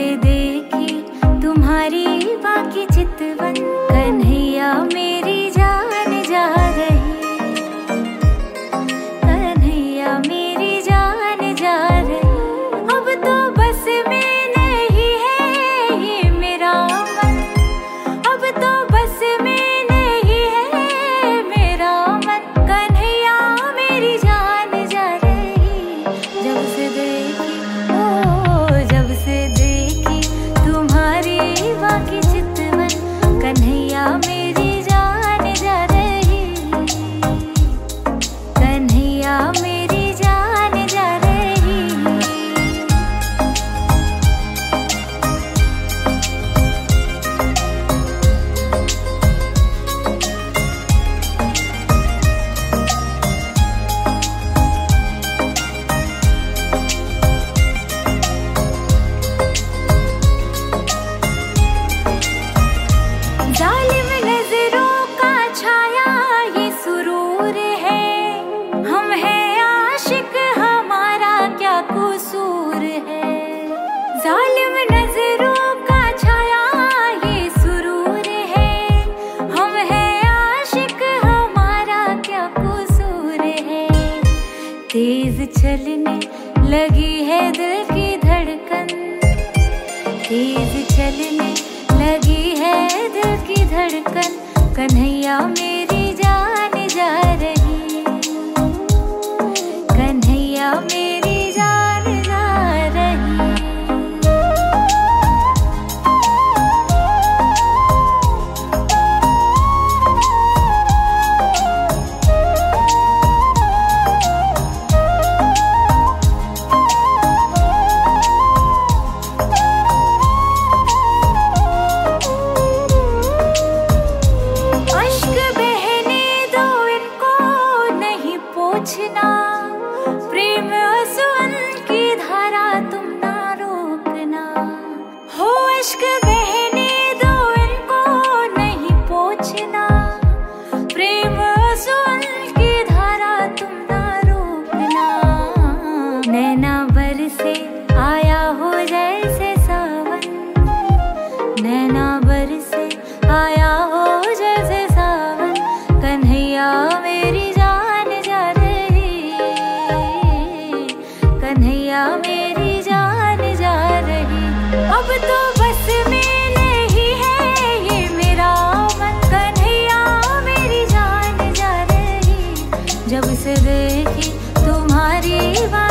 से देखी तुम्हारी बाकी चितवन कन्हैया में mira. चलने लगी है दिल की धड़कन। तेज चलने लगी है दिल की धड़कन। कन्हैया में से आया हो जैसे सावन। नैना बर से आया हो जैसे सावन। कन्हैया मेरी जान जा रही कन्हैया मेरी जान जा रही अब तो बस में जब से देखी तुम्हारी बात